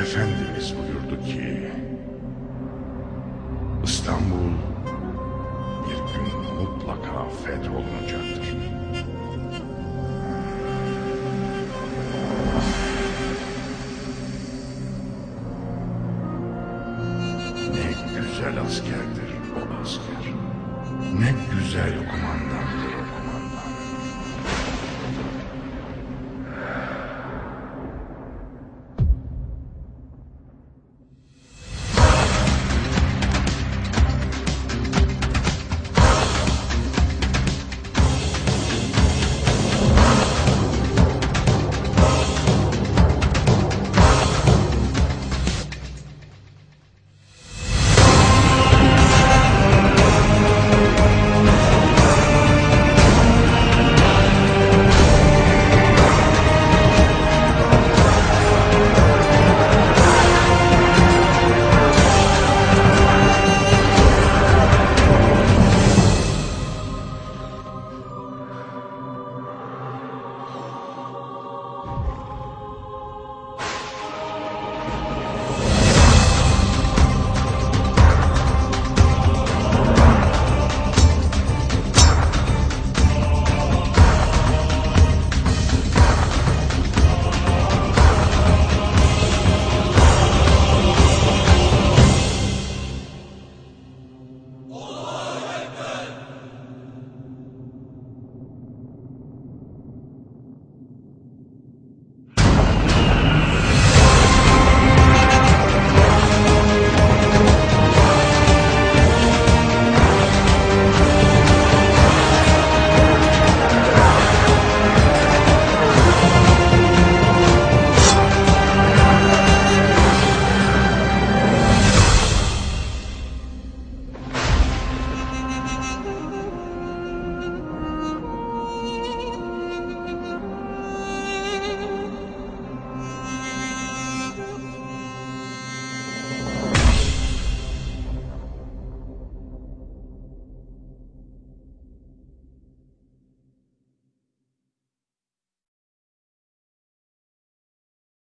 Efendimiz buyurdu ki İstanbul bir gün mutlaka fetholunacaktır. Ne güzel askerdir o asker. Ne güzel kumandandır o